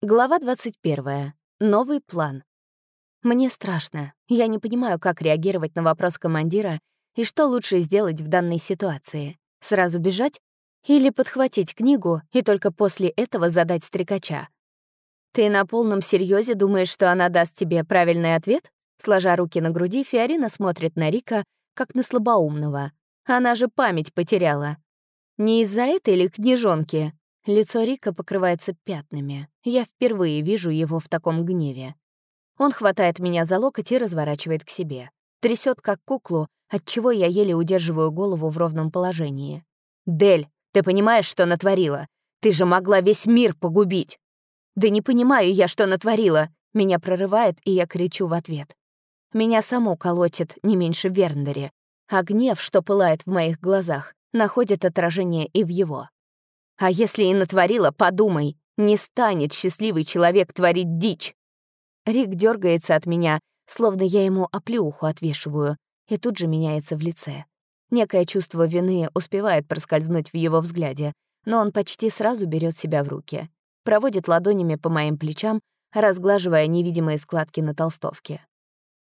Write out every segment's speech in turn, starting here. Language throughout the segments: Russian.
Глава 21. Новый план. Мне страшно. Я не понимаю, как реагировать на вопрос командира и что лучше сделать в данной ситуации. Сразу бежать или подхватить книгу и только после этого задать стрекача. «Ты на полном серьезе думаешь, что она даст тебе правильный ответ?» Сложа руки на груди, Фиорина смотрит на Рика, как на слабоумного. Она же память потеряла. Не из-за этой или книжонки? Лицо Рика покрывается пятнами. Я впервые вижу его в таком гневе. Он хватает меня за локоть и разворачивает к себе. Трясет как куклу, отчего я еле удерживаю голову в ровном положении. «Дель, ты понимаешь, что натворила? Ты же могла весь мир погубить!» «Да не понимаю я, что натворила!» Меня прорывает, и я кричу в ответ. Меня само колотит не меньше Верндере, а гнев, что пылает в моих глазах, находит отражение и в его. А если и натворила, подумай, не станет счастливый человек творить дичь. Рик дергается от меня, словно я ему оплеуху отвешиваю, и тут же меняется в лице. Некое чувство вины успевает проскользнуть в его взгляде, но он почти сразу берет себя в руки, проводит ладонями по моим плечам, разглаживая невидимые складки на толстовке.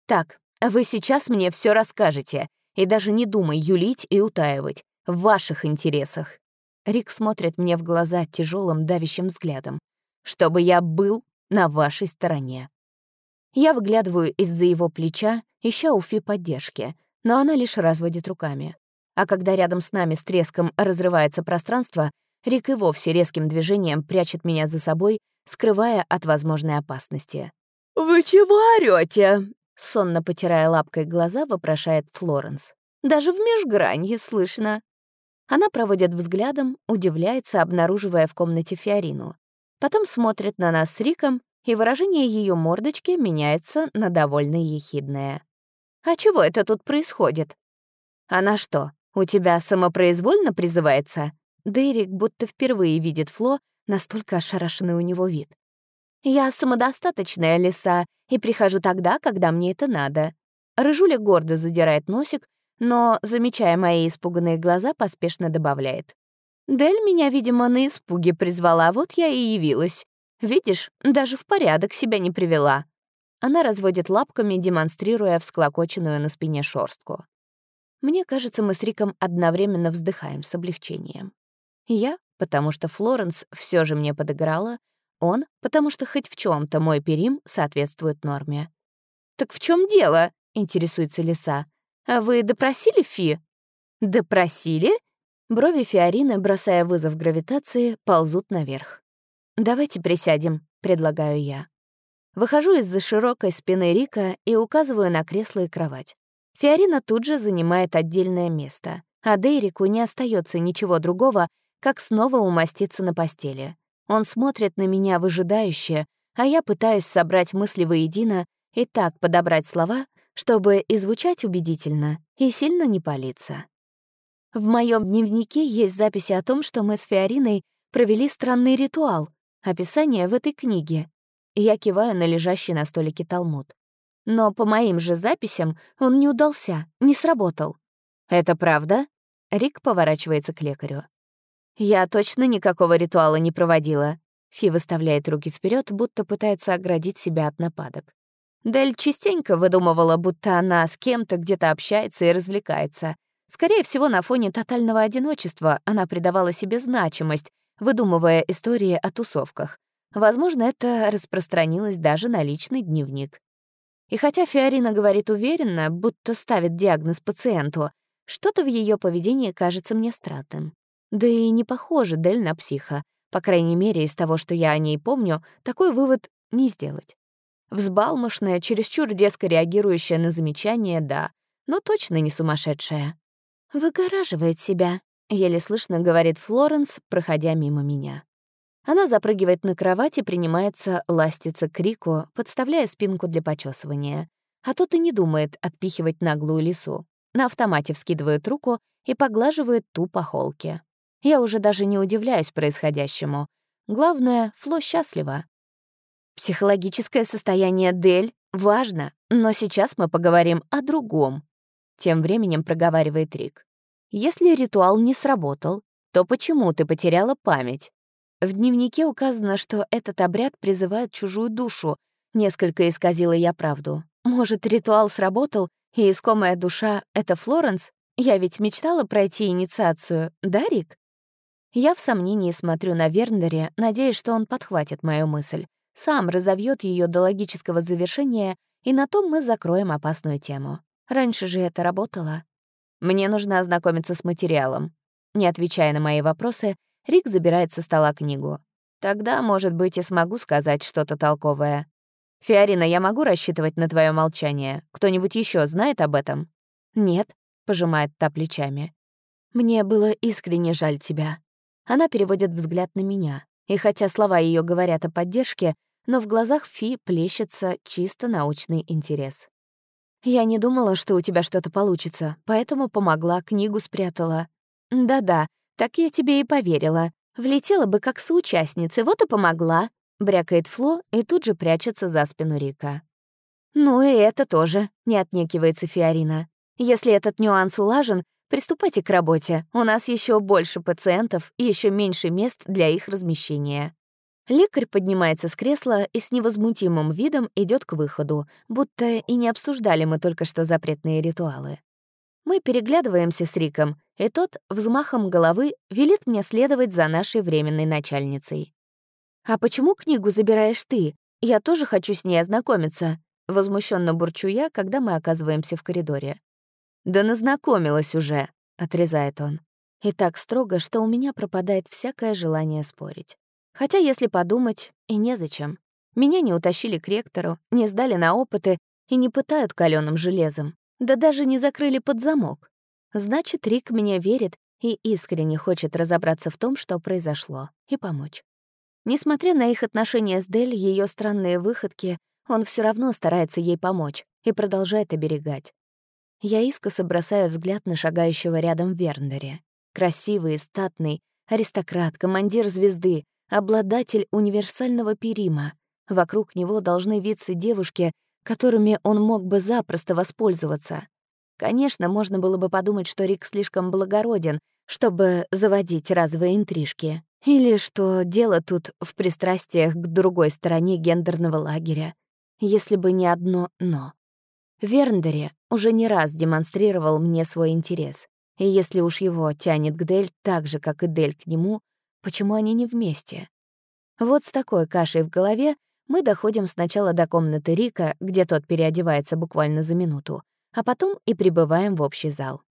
«Так, вы сейчас мне все расскажете, и даже не думай юлить и утаивать. В ваших интересах. Рик смотрит мне в глаза тяжелым давящим взглядом. «Чтобы я был на вашей стороне». Я выглядываю из-за его плеча, ища у Фи поддержки, но она лишь разводит руками. А когда рядом с нами с треском разрывается пространство, Рик и вовсе резким движением прячет меня за собой, скрывая от возможной опасности. «Вы чего орёте?» Сонно потирая лапкой глаза, вопрошает Флоренс. «Даже в межгранье слышно». Она проводит взглядом, удивляется, обнаруживая в комнате Фиорину. Потом смотрит на нас с Риком, и выражение ее мордочки меняется на довольно ехидное. «А чего это тут происходит?» «Она что, у тебя самопроизвольно призывается?» Дерек будто впервые видит Фло, настолько ошарашенный у него вид. «Я самодостаточная лиса и прихожу тогда, когда мне это надо». Рыжуля гордо задирает носик, но, замечая мои испуганные глаза, поспешно добавляет. «Дель меня, видимо, на испуге призвала, вот я и явилась. Видишь, даже в порядок себя не привела». Она разводит лапками, демонстрируя всклокоченную на спине шорстку. Мне кажется, мы с Риком одновременно вздыхаем с облегчением. Я, потому что Флоренс все же мне подыграла, он, потому что хоть в чем то мой перим соответствует норме. «Так в чем дело?» — интересуется лиса. «А вы допросили Фи?» «Допросили?» Брови Фиорины, бросая вызов гравитации, ползут наверх. «Давайте присядем», — предлагаю я. Выхожу из-за широкой спины Рика и указываю на кресло и кровать. Фиорина тут же занимает отдельное место, а Дейрику не остается ничего другого, как снова умоститься на постели. Он смотрит на меня выжидающе, а я пытаюсь собрать мысли воедино и так подобрать слова, чтобы и звучать убедительно, и сильно не палиться. В моем дневнике есть записи о том, что мы с Фиориной провели странный ритуал, описание в этой книге. Я киваю на лежащий на столике талмуд. Но по моим же записям он не удался, не сработал. «Это правда?» Рик поворачивается к лекарю. «Я точно никакого ритуала не проводила». Фи выставляет руки вперед, будто пытается оградить себя от нападок. Дель частенько выдумывала, будто она с кем-то где-то общается и развлекается. Скорее всего, на фоне тотального одиночества она придавала себе значимость, выдумывая истории о тусовках. Возможно, это распространилось даже на личный дневник. И хотя Фиорина говорит уверенно, будто ставит диагноз пациенту, что-то в ее поведении кажется мне странным. Да и не похоже Дель на психа. По крайней мере, из того, что я о ней помню, такой вывод не сделать. Взбалмошная, чересчур резко реагирующая на замечания, да, но точно не сумасшедшая. «Выгораживает себя», — еле слышно говорит Флоренс, проходя мимо меня. Она запрыгивает на кровать и принимается ластиться к Рику, подставляя спинку для почесывания. А тот и не думает отпихивать наглую лису. На автомате вскидывает руку и поглаживает ту по холке. Я уже даже не удивляюсь происходящему. Главное, Фло счастлива. Психологическое состояние Дель важно, но сейчас мы поговорим о другом. Тем временем проговаривает Рик. Если ритуал не сработал, то почему ты потеряла память? В дневнике указано, что этот обряд призывает чужую душу. Несколько исказила я правду. Может, ритуал сработал, и искомая душа — это Флоренс? Я ведь мечтала пройти инициацию, да, Рик? Я в сомнении смотрю на Верндере, надеясь, что он подхватит мою мысль, сам разовьет ее до логического завершения, и на том мы закроем опасную тему. Раньше же это работало. Мне нужно ознакомиться с материалом. Не отвечая на мои вопросы, Рик забирает со стола книгу. Тогда, может быть, и смогу сказать что-то толковое. «Фиорина, я могу рассчитывать на твое молчание? Кто-нибудь еще знает об этом?» «Нет», — пожимает та плечами. «Мне было искренне жаль тебя». Она переводит взгляд на меня, и хотя слова ее говорят о поддержке, но в глазах Фи плещется чисто научный интерес. «Я не думала, что у тебя что-то получится, поэтому помогла, книгу спрятала». «Да-да, так я тебе и поверила. Влетела бы как соучастница, вот и помогла», — брякает Фло и тут же прячется за спину Рика. «Ну и это тоже», — не отнекивается Фиорина. «Если этот нюанс улажен, приступайте к работе. У нас еще больше пациентов и еще меньше мест для их размещения». Лекарь поднимается с кресла и с невозмутимым видом идет к выходу, будто и не обсуждали мы только что запретные ритуалы. Мы переглядываемся с Риком, и тот взмахом головы велит мне следовать за нашей временной начальницей. «А почему книгу забираешь ты? Я тоже хочу с ней ознакомиться», — возмущенно бурчу я, когда мы оказываемся в коридоре. «Да назнакомилась уже», — отрезает он. И так строго, что у меня пропадает всякое желание спорить. Хотя, если подумать, и незачем. Меня не утащили к ректору, не сдали на опыты и не пытают каленым железом, да даже не закрыли под замок. Значит, Рик мне верит и искренне хочет разобраться в том, что произошло, и помочь. Несмотря на их отношения с Дель, ее странные выходки, он все равно старается ей помочь и продолжает оберегать. Я искоса бросаю взгляд на шагающего рядом Верндере. Красивый, статный, аристократ, командир звезды, обладатель универсального перима. Вокруг него должны виться девушки, которыми он мог бы запросто воспользоваться. Конечно, можно было бы подумать, что Рик слишком благороден, чтобы заводить разовые интрижки. Или что дело тут в пристрастиях к другой стороне гендерного лагеря. Если бы не одно «но». Верндере уже не раз демонстрировал мне свой интерес. И если уж его тянет к Дель так же, как и Дель к нему, почему они не вместе? Вот с такой кашей в голове мы доходим сначала до комнаты Рика, где тот переодевается буквально за минуту, а потом и прибываем в общий зал.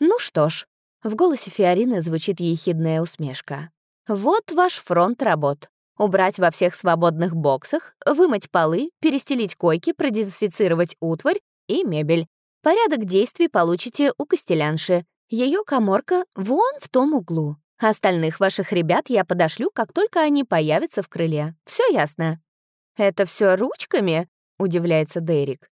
«Ну что ж», — в голосе Фиорины звучит ехидная усмешка. «Вот ваш фронт работ. Убрать во всех свободных боксах, вымыть полы, перестелить койки, продезинфицировать утварь и мебель. Порядок действий получите у костелянши. Ее коморка вон в том углу. Остальных ваших ребят я подошлю, как только они появятся в крыле. Все ясно?» «Это все ручками?» — удивляется Дерек.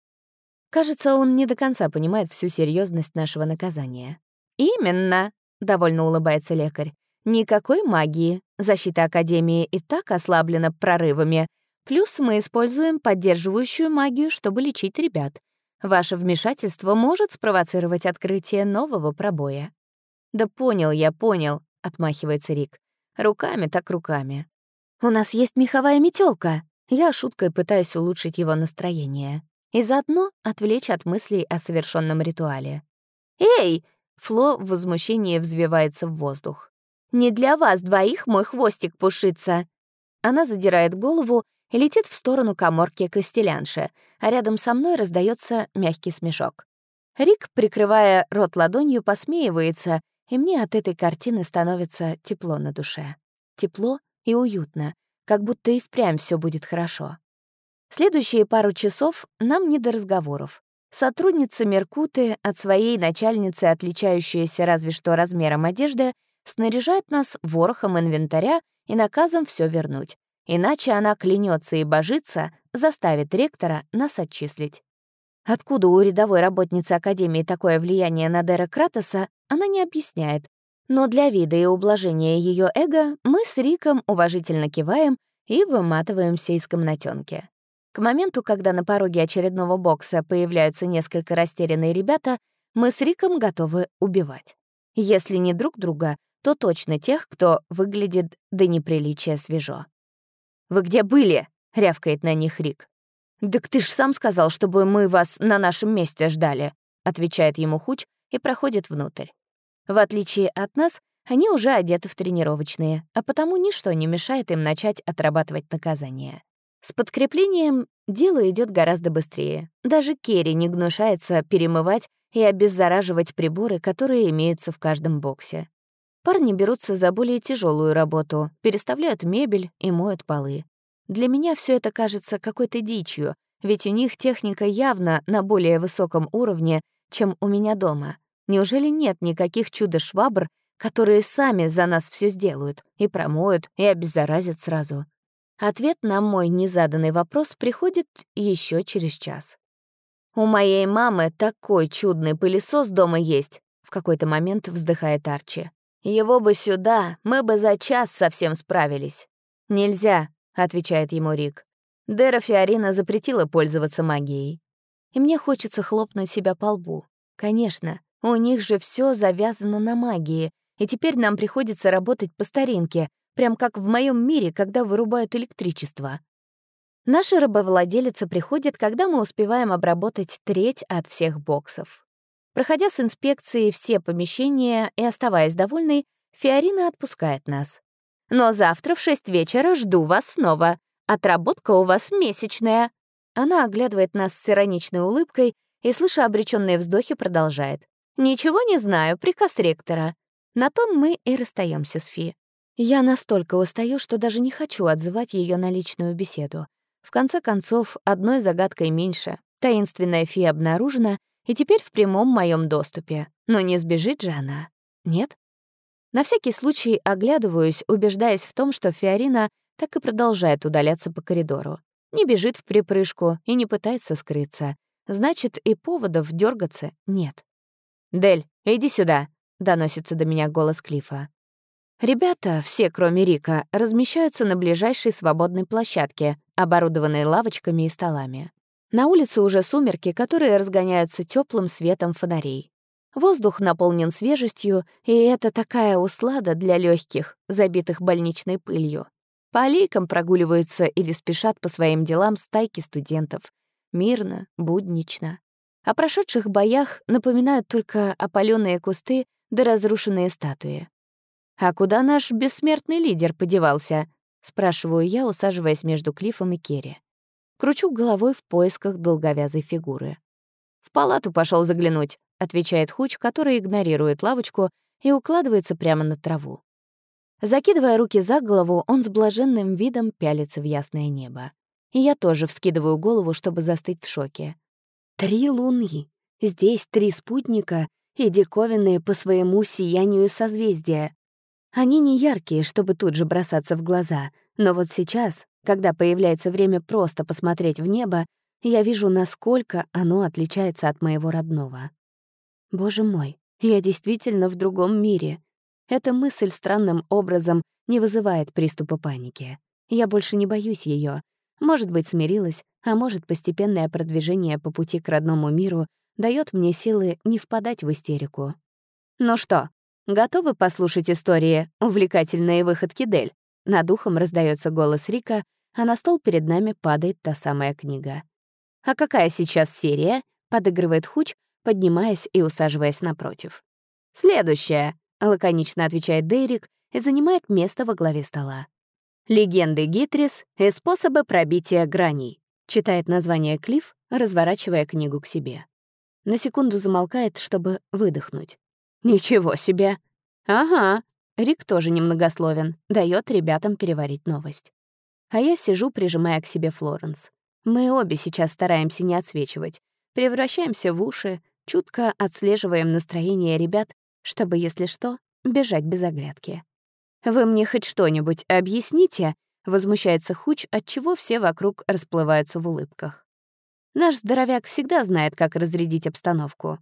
Кажется, он не до конца понимает всю серьезность нашего наказания. «Именно», — довольно улыбается лекарь. «Никакой магии. Защита Академии и так ослаблена прорывами. Плюс мы используем поддерживающую магию, чтобы лечить ребят. Ваше вмешательство может спровоцировать открытие нового пробоя». «Да понял я, понял», — отмахивается Рик. «Руками так руками». «У нас есть меховая метелка. Я шуткой пытаюсь улучшить его настроение и заодно отвлечь от мыслей о совершенном ритуале. «Эй!» — Фло в возмущении взвивается в воздух. «Не для вас двоих мой хвостик пушится!» Она задирает голову и летит в сторону коморки Костелянши, а рядом со мной раздается мягкий смешок. Рик, прикрывая рот ладонью, посмеивается, и мне от этой картины становится тепло на душе. Тепло и уютно, как будто и впрямь все будет хорошо. Следующие пару часов нам не до разговоров. Сотрудница Меркуты, от своей начальницы, отличающаяся разве что размером одежды, снаряжает нас ворохом инвентаря и наказом все вернуть. Иначе она клянется и божится, заставит ректора нас отчислить. Откуда у рядовой работницы Академии такое влияние на Дера Кратоса, она не объясняет. Но для вида и ублажения ее эго мы с Риком уважительно киваем и выматываемся из комнатенки. К моменту, когда на пороге очередного бокса появляются несколько растерянные ребята, мы с Риком готовы убивать. Если не друг друга, то точно тех, кто выглядит до неприличия свежо. «Вы где были?» — рявкает на них Рик. «Так ты ж сам сказал, чтобы мы вас на нашем месте ждали», — отвечает ему Хуч и проходит внутрь. В отличие от нас, они уже одеты в тренировочные, а потому ничто не мешает им начать отрабатывать наказание. С подкреплением дело идет гораздо быстрее. Даже Керри не гнушается перемывать и обеззараживать приборы, которые имеются в каждом боксе. Парни берутся за более тяжелую работу, переставляют мебель и моют полы. Для меня все это кажется какой-то дичью, ведь у них техника явно на более высоком уровне, чем у меня дома. Неужели нет никаких чудо-швабр, которые сами за нас все сделают, и промоют, и обеззаразят сразу? Ответ на мой незаданный вопрос приходит еще через час. «У моей мамы такой чудный пылесос дома есть», — в какой-то момент вздыхает Арчи. «Его бы сюда, мы бы за час совсем справились». «Нельзя», — отвечает ему Рик. Дера Фиорина запретила пользоваться магией. И мне хочется хлопнуть себя по лбу. Конечно, у них же все завязано на магии, и теперь нам приходится работать по старинке, прям как в моем мире, когда вырубают электричество. Наша рабовладелица приходит, когда мы успеваем обработать треть от всех боксов. Проходя с инспекцией все помещения и оставаясь довольной, Фиорина отпускает нас. «Но завтра в шесть вечера жду вас снова. Отработка у вас месячная». Она оглядывает нас с ироничной улыбкой и, слыша обреченные вздохи, продолжает. «Ничего не знаю, приказ ректора». На том мы и расстаемся с Фи. Я настолько устаю, что даже не хочу отзывать ее на личную беседу. В конце концов, одной загадкой меньше. Таинственная фия обнаружена и теперь в прямом моем доступе. Но не сбежит же она. Нет? На всякий случай оглядываюсь, убеждаясь в том, что Фиорина так и продолжает удаляться по коридору. Не бежит в припрыжку и не пытается скрыться. Значит, и поводов дергаться нет. «Дель, иди сюда», — доносится до меня голос Клифа. Ребята, все кроме Рика, размещаются на ближайшей свободной площадке, оборудованной лавочками и столами. На улице уже сумерки, которые разгоняются теплым светом фонарей. Воздух наполнен свежестью, и это такая услада для легких, забитых больничной пылью. По аллейкам прогуливаются или спешат по своим делам стайки студентов. Мирно, буднично. О прошедших боях напоминают только опаленные кусты да разрушенные статуи. «А куда наш бессмертный лидер подевался?» — спрашиваю я, усаживаясь между Клиффом и Керри. Кручу головой в поисках долговязой фигуры. «В палату пошел заглянуть», — отвечает Хуч, который игнорирует лавочку и укладывается прямо на траву. Закидывая руки за голову, он с блаженным видом пялится в ясное небо. И я тоже вскидываю голову, чтобы застыть в шоке. Три луны. Здесь три спутника и диковинные по своему сиянию созвездия. Они не яркие, чтобы тут же бросаться в глаза, но вот сейчас, когда появляется время просто посмотреть в небо, я вижу, насколько оно отличается от моего родного. Боже мой, я действительно в другом мире. Эта мысль странным образом не вызывает приступа паники. Я больше не боюсь ее. Может быть, смирилась, а может, постепенное продвижение по пути к родному миру дает мне силы не впадать в истерику. «Ну что, Готовы послушать истории «Увлекательные выходки Дель»?» Над ухом раздается голос Рика, а на стол перед нами падает та самая книга. «А какая сейчас серия?» — подыгрывает Хуч, поднимаясь и усаживаясь напротив. «Следующая», — лаконично отвечает Дейрик и занимает место во главе стола. «Легенды Гитрис и способы пробития граней», — читает название Клифф, разворачивая книгу к себе. На секунду замолкает, чтобы выдохнуть. «Ничего себе!» «Ага». Рик тоже немногословен, дает ребятам переварить новость. А я сижу, прижимая к себе Флоренс. Мы обе сейчас стараемся не отсвечивать, превращаемся в уши, чутко отслеживаем настроение ребят, чтобы, если что, бежать без оглядки. «Вы мне хоть что-нибудь объясните?» — возмущается Хуч, отчего все вокруг расплываются в улыбках. Наш здоровяк всегда знает, как разрядить обстановку.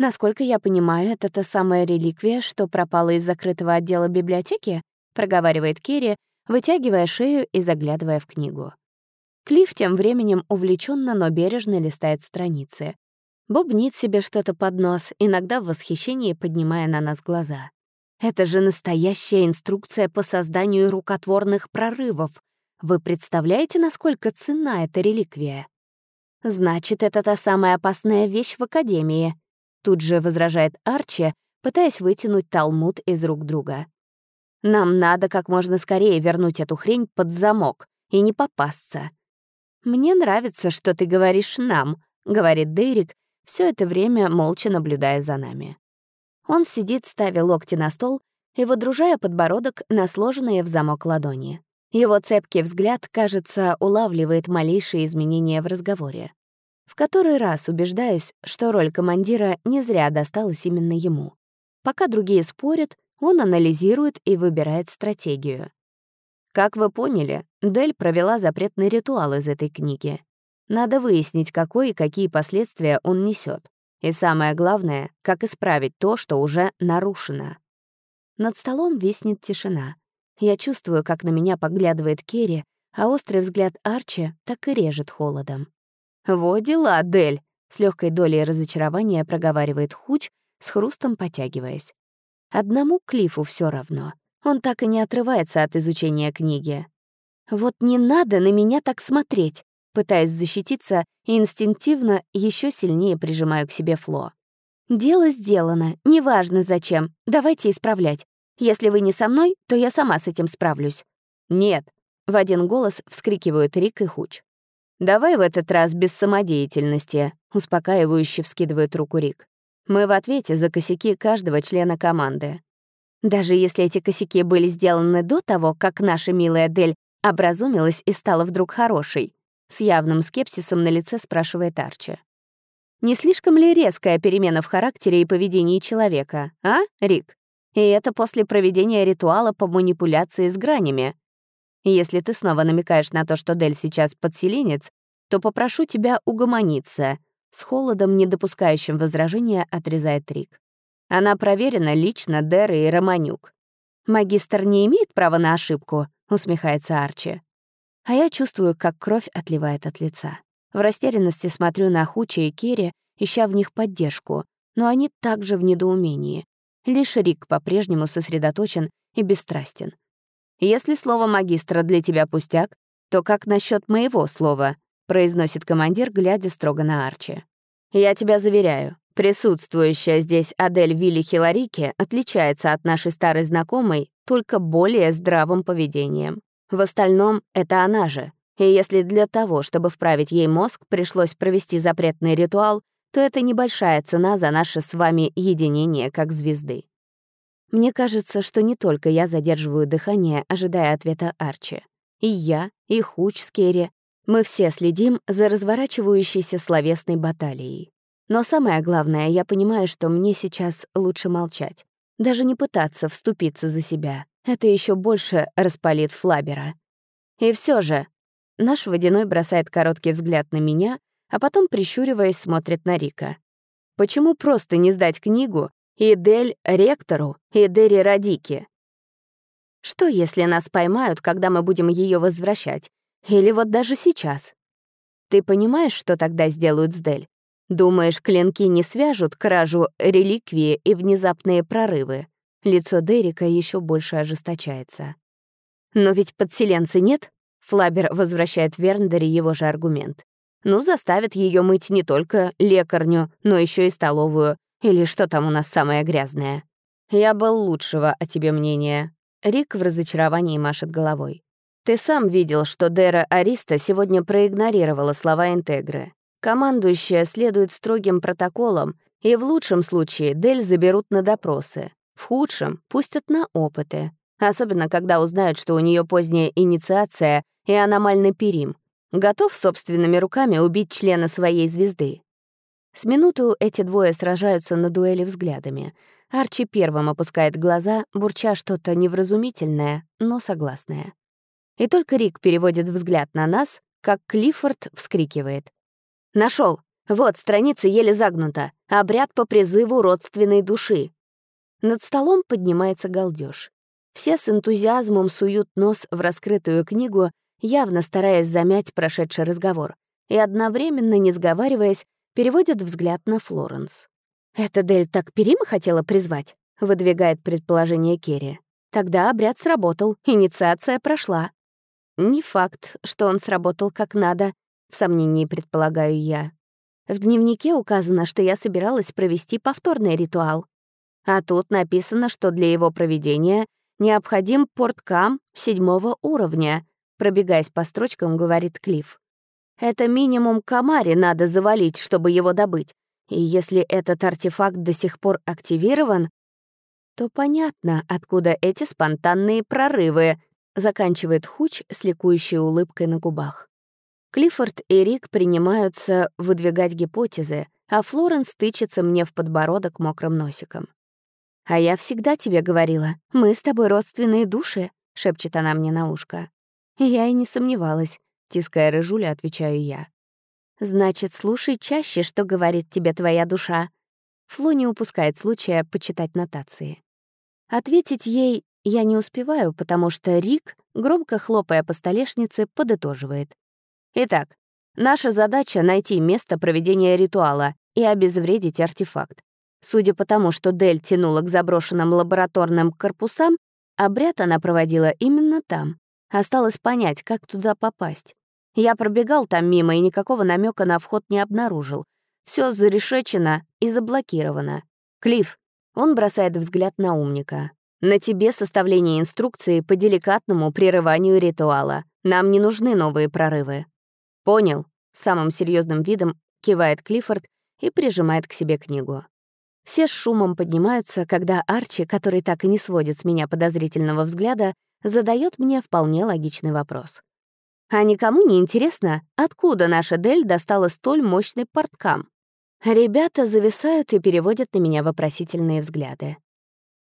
«Насколько я понимаю, это та самая реликвия, что пропала из закрытого отдела библиотеки?» — проговаривает Керри, вытягивая шею и заглядывая в книгу. Клифф тем временем увлеченно, но бережно листает страницы. Бубнит себе что-то под нос, иногда в восхищении поднимая на нас глаза. Это же настоящая инструкция по созданию рукотворных прорывов. Вы представляете, насколько ценна эта реликвия? Значит, это та самая опасная вещь в Академии. Тут же возражает Арчи, пытаясь вытянуть талмуд из рук друга. Нам надо как можно скорее вернуть эту хрень под замок и не попасться. «Мне нравится, что ты говоришь «нам», — говорит Дерек, все это время молча наблюдая за нами. Он сидит, ставя локти на стол и водружая подбородок на сложенные в замок ладони. Его цепкий взгляд, кажется, улавливает малейшие изменения в разговоре. В который раз убеждаюсь, что роль командира не зря досталась именно ему. Пока другие спорят, он анализирует и выбирает стратегию. Как вы поняли, Дель провела запретный ритуал из этой книги. Надо выяснить, какой и какие последствия он несет. И самое главное, как исправить то, что уже нарушено. Над столом виснет тишина. Я чувствую, как на меня поглядывает Керри, а острый взгляд Арчи так и режет холодом. «Во дела, Дель!» — с легкой долей разочарования проговаривает Хуч, с хрустом потягиваясь. Одному Клифу все равно. Он так и не отрывается от изучения книги. «Вот не надо на меня так смотреть!» Пытаюсь защититься и инстинктивно еще сильнее прижимаю к себе Фло. «Дело сделано, неважно зачем, давайте исправлять. Если вы не со мной, то я сама с этим справлюсь». «Нет», — в один голос вскрикивают Рик и Хуч. «Давай в этот раз без самодеятельности», — успокаивающе вскидывает руку Рик. «Мы в ответе за косяки каждого члена команды. Даже если эти косяки были сделаны до того, как наша милая Дель образумилась и стала вдруг хорошей, с явным скепсисом на лице спрашивает Арчи. Не слишком ли резкая перемена в характере и поведении человека, а, Рик? И это после проведения ритуала по манипуляции с гранями. Если ты снова намекаешь на то, что Дель сейчас подселенец, то попрошу тебя угомониться. С холодом, не допускающим возражения, отрезает Рик. Она проверена лично Дерой и Романюк. «Магистр не имеет права на ошибку», — усмехается Арчи. А я чувствую, как кровь отливает от лица. В растерянности смотрю на Хуча и Керри, ища в них поддержку, но они также в недоумении. Лишь Рик по-прежнему сосредоточен и бесстрастен. «Если слово магистра для тебя пустяк, то как насчет моего слова?» — произносит командир, глядя строго на Арчи. «Я тебя заверяю, присутствующая здесь Адель Вилли Хиларики отличается от нашей старой знакомой только более здравым поведением. В остальном, это она же. И если для того, чтобы вправить ей мозг, пришлось провести запретный ритуал, то это небольшая цена за наше с вами единение как звезды. Мне кажется, что не только я задерживаю дыхание, ожидая ответа Арчи. И я, и Хуч с Керри. Мы все следим за разворачивающейся словесной баталией. Но самое главное, я понимаю, что мне сейчас лучше молчать. Даже не пытаться вступиться за себя. Это еще больше распалит Флабера. И все же, наш водяной бросает короткий взгляд на меня, а потом, прищуриваясь, смотрит на Рика. Почему просто не сдать книгу и Дель ректору, и Дерри Радике? Что, если нас поймают, когда мы будем ее возвращать? Или вот даже сейчас? Ты понимаешь, что тогда сделают с Дель? Думаешь, клинки не свяжут кражу реликвии и внезапные прорывы? Лицо Дерека еще больше ожесточается. «Но ведь подселенцы нет?» Флабер возвращает Верндере его же аргумент. «Ну, заставит ее мыть не только лекарню, но еще и столовую. Или что там у нас самое грязное?» «Я был лучшего о тебе мнения». Рик в разочаровании машет головой. «Ты сам видел, что Дера Ариста сегодня проигнорировала слова Интегры. Командующая следует строгим протоколам, и в лучшем случае Дель заберут на допросы. В худшем пустят на опыты, особенно когда узнают, что у нее поздняя инициация и аномальный перим. Готов собственными руками убить члена своей звезды. С минуту эти двое сражаются на дуэли взглядами. Арчи первым опускает глаза, бурча что-то невразумительное, но согласное. И только Рик переводит взгляд на нас, как Клиффорд вскрикивает. Нашел! Вот, страница еле загнута. Обряд по призыву родственной души. Над столом поднимается галдеж. Все с энтузиазмом суют нос в раскрытую книгу, явно стараясь замять прошедший разговор, и одновременно, не сговариваясь, переводят взгляд на Флоренс. «Это Дель так Перима хотела призвать? — выдвигает предположение Керри. Тогда обряд сработал, инициация прошла. Не факт, что он сработал как надо, в сомнении предполагаю я. В дневнике указано, что я собиралась провести повторный ритуал. А тут написано, что для его проведения необходим порткам седьмого уровня, пробегаясь по строчкам, говорит Клифф. Это минимум комари надо завалить, чтобы его добыть. И если этот артефакт до сих пор активирован, то понятно, откуда эти спонтанные прорывы, заканчивает Хуч с ликующей улыбкой на губах. Клиффорд и Рик принимаются выдвигать гипотезы, а Флоренс тычется мне в подбородок мокрым носиком. «А я всегда тебе говорила, мы с тобой родственные души», — шепчет она мне на ушко. Я и не сомневалась, тиская рыжуля, отвечаю я. «Значит, слушай чаще, что говорит тебе твоя душа». Фло не упускает случая почитать нотации. Ответить ей я не успеваю, потому что Рик, громко хлопая по столешнице, подытоживает. Итак, наша задача — найти место проведения ритуала и обезвредить артефакт. Судя по тому, что Дель тянула к заброшенным лабораторным корпусам, обряд она проводила именно там. Осталось понять, как туда попасть. Я пробегал там мимо и никакого намека на вход не обнаружил. Все зарешечено и заблокировано. Клифф, он бросает взгляд на умника. «На тебе составление инструкции по деликатному прерыванию ритуала. Нам не нужны новые прорывы». «Понял», — самым серьезным видом кивает Клиффорд и прижимает к себе книгу. Все с шумом поднимаются, когда Арчи, который так и не сводит с меня подозрительного взгляда, задает мне вполне логичный вопрос. А никому не интересно, откуда наша Дель достала столь мощный порткам? Ребята зависают и переводят на меня вопросительные взгляды.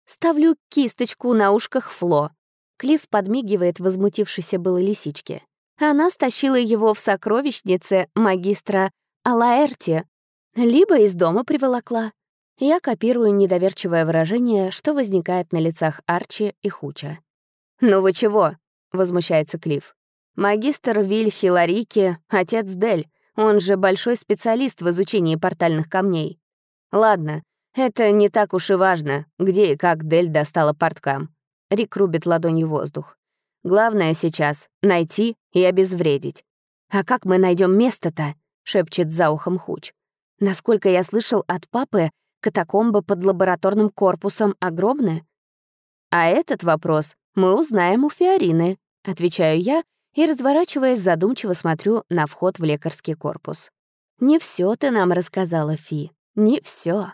Ставлю кисточку на ушках Фло. Клифф подмигивает возмутившейся было лисичке. Она стащила его в сокровищнице магистра Алаэрти, либо из дома приволокла. Я копирую недоверчивое выражение, что возникает на лицах Арчи и Хуча. «Ну вы чего?» — возмущается Клифф. «Магистр Виль Хиларики, отец Дель, он же большой специалист в изучении портальных камней. Ладно, это не так уж и важно, где и как Дель достала порткам. Рик рубит ладонью воздух. Главное сейчас — найти и обезвредить. «А как мы найдем место-то?» — шепчет за ухом Хуч. «Насколько я слышал от папы, катакомбы под лабораторным корпусом огромны?» «А этот вопрос мы узнаем у Фиорины», — отвечаю я и, разворачиваясь, задумчиво смотрю на вход в лекарский корпус. «Не все ты нам рассказала, Фи, не все.